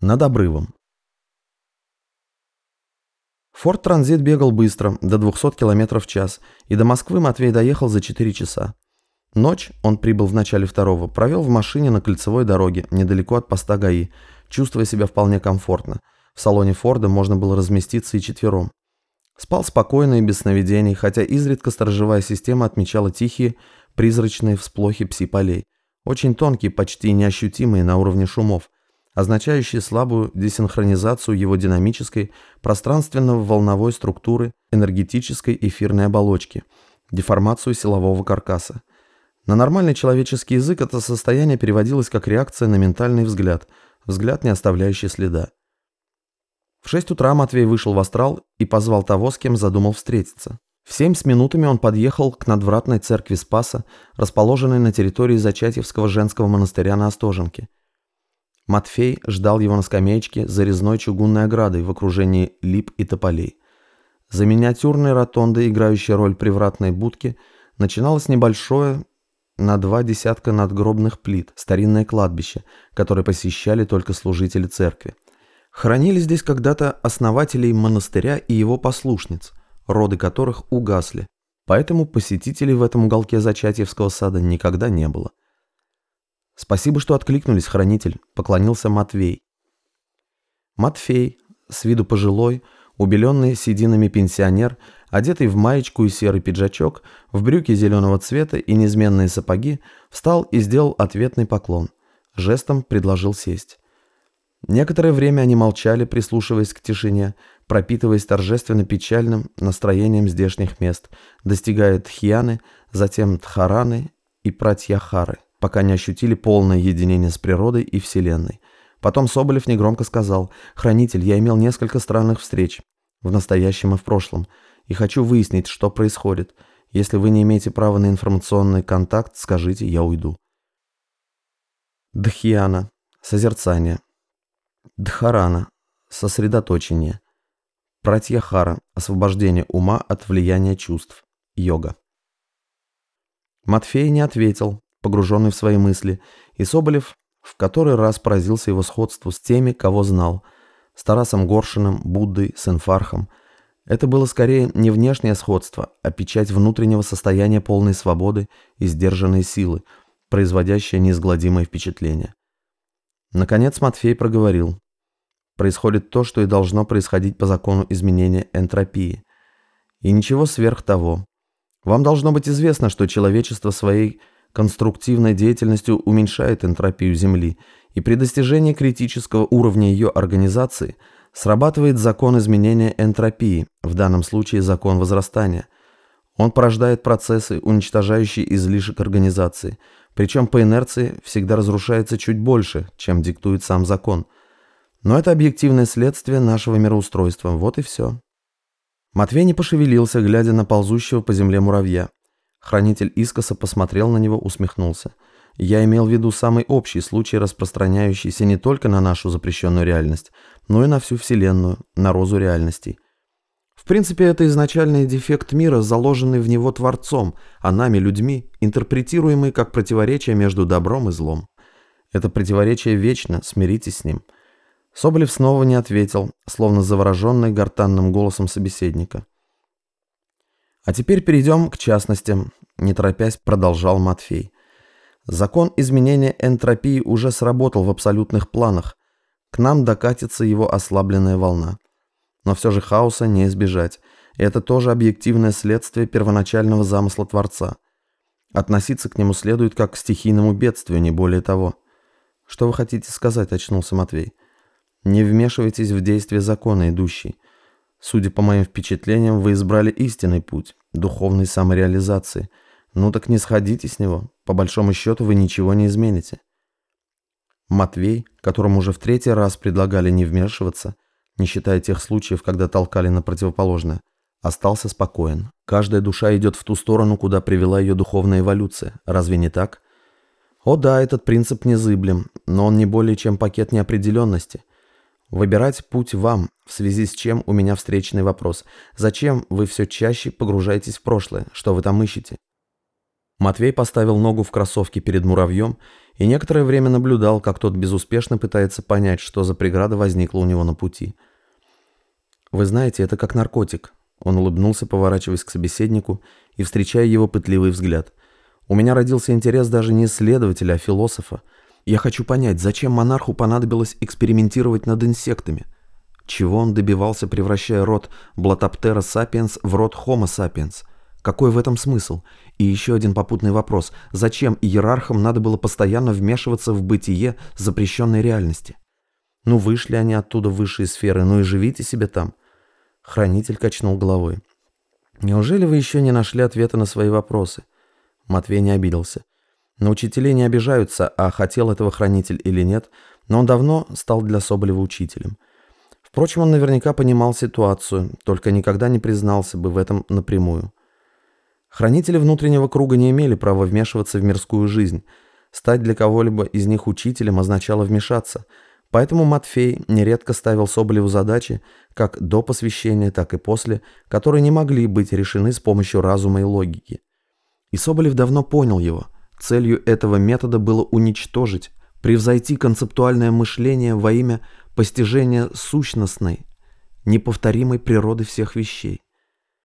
Над обрывом. Форд Транзит бегал быстро, до 200 км в час, и до Москвы Матвей доехал за 4 часа. Ночь, он прибыл в начале второго, провел в машине на кольцевой дороге, недалеко от поста ГАИ, чувствуя себя вполне комфортно. В салоне Форда можно было разместиться и четвером. Спал спокойно и без сновидений, хотя изредка сторожевая система отмечала тихие, призрачные всплохи пси-полей. Очень тонкие, почти неощутимые на уровне шумов – означающие слабую десинхронизацию его динамической, пространственно-волновой структуры, энергетической эфирной оболочки, деформацию силового каркаса. На нормальный человеческий язык это состояние переводилось как реакция на ментальный взгляд, взгляд, не оставляющий следа. В 6 утра Матвей вышел в астрал и позвал того, с кем задумал встретиться. В 7 с минутами он подъехал к надвратной церкви Спаса, расположенной на территории Зачатьевского женского монастыря на Остоженке. Матфей ждал его на скамеечке за резной чугунной оградой в окружении лип и тополей. За миниатюрной ротондой, играющей роль привратной будки, начиналось небольшое, на два десятка надгробных плит, старинное кладбище, которое посещали только служители церкви. Хранили здесь когда-то основателей монастыря и его послушниц, роды которых угасли, поэтому посетителей в этом уголке Зачатьевского сада никогда не было. «Спасибо, что откликнулись, хранитель», — поклонился Матвей. Матфей, с виду пожилой, убеленный сединами пенсионер, одетый в маечку и серый пиджачок, в брюки зеленого цвета и неизменные сапоги, встал и сделал ответный поклон. Жестом предложил сесть. Некоторое время они молчали, прислушиваясь к тишине, пропитываясь торжественно печальным настроением здешних мест, достигая Тхьяны, затем Тхараны и Пратьяхары пока не ощутили полное единение с природой и Вселенной. Потом Соболев негромко сказал, «Хранитель, я имел несколько странных встреч, в настоящем и в прошлом, и хочу выяснить, что происходит. Если вы не имеете права на информационный контакт, скажите, я уйду». Дхьяна – созерцание. Дхарана – сосредоточение. Пратьяхара – освобождение ума от влияния чувств. Йога. Матфей не ответил, погруженный в свои мысли, и Соболев в который раз поразился его сходству с теми, кого знал, с Тарасом Горшиным, Буддой, Сенфархом. Это было скорее не внешнее сходство, а печать внутреннего состояния полной свободы и сдержанной силы, производящая неизгладимое впечатление. Наконец Матфей проговорил. Происходит то, что и должно происходить по закону изменения энтропии. И ничего сверх того. Вам должно быть известно, что человечество своей конструктивной деятельностью уменьшает энтропию Земли, и при достижении критического уровня ее организации срабатывает закон изменения энтропии, в данном случае закон возрастания. Он порождает процессы, уничтожающие излишек организации, причем по инерции всегда разрушается чуть больше, чем диктует сам закон. Но это объективное следствие нашего мироустройства, вот и все. Матвей не пошевелился, глядя на ползущего по земле муравья. Хранитель искоса посмотрел на него, усмехнулся. Я имел в виду самый общий случай, распространяющийся не только на нашу запрещенную реальность, но и на всю Вселенную, на розу реальностей. В принципе, это изначальный дефект мира, заложенный в него Творцом, а нами, людьми, интерпретируемый как противоречие между добром и злом. Это противоречие вечно, смиритесь с ним. Соболев снова не ответил, словно завороженный гортанным голосом собеседника. А теперь перейдем к частностям, не торопясь продолжал Матфей. Закон изменения энтропии уже сработал в абсолютных планах. К нам докатится его ослабленная волна. Но все же хаоса не избежать. И это тоже объективное следствие первоначального замысла Творца. Относиться к нему следует как к стихийному бедствию, не более того. Что вы хотите сказать, очнулся Матвей. Не вмешивайтесь в действие закона, идущий. Судя по моим впечатлениям, вы избрали истинный путь, духовной самореализации. Ну так не сходите с него. По большому счету вы ничего не измените. Матвей, которому уже в третий раз предлагали не вмешиваться, не считая тех случаев, когда толкали на противоположное, остался спокоен. Каждая душа идет в ту сторону, куда привела ее духовная эволюция. Разве не так? О да, этот принцип незыблем, но он не более чем пакет неопределенности. Выбирать путь вам, в связи с чем у меня встречный вопрос. Зачем вы все чаще погружаетесь в прошлое? Что вы там ищете? Матвей поставил ногу в кроссовке перед муравьем и некоторое время наблюдал, как тот безуспешно пытается понять, что за преграда возникла у него на пути. «Вы знаете, это как наркотик», — он улыбнулся, поворачиваясь к собеседнику и встречая его пытливый взгляд. «У меня родился интерес даже не исследователя, а философа. Я хочу понять, зачем монарху понадобилось экспериментировать над инсектами? Чего он добивался, превращая род Блатоптера сапиенс в род Homo sapiens?» Какой в этом смысл? И еще один попутный вопрос. Зачем иерархам надо было постоянно вмешиваться в бытие запрещенной реальности? Ну, вышли они оттуда высшие сферы, ну и живите себе там. Хранитель качнул головой. Неужели вы еще не нашли ответа на свои вопросы? Матвей не обиделся. На учителей не обижаются, а хотел этого хранитель или нет, но он давно стал для Соболева учителем. Впрочем, он наверняка понимал ситуацию, только никогда не признался бы в этом напрямую. Хранители внутреннего круга не имели права вмешиваться в мирскую жизнь. Стать для кого-либо из них учителем означало вмешаться. Поэтому Матфей нередко ставил Соболеву задачи, как до посвящения, так и после, которые не могли быть решены с помощью разума и логики. И Соболев давно понял его. Целью этого метода было уничтожить, превзойти концептуальное мышление во имя постижения сущностной, неповторимой природы всех вещей.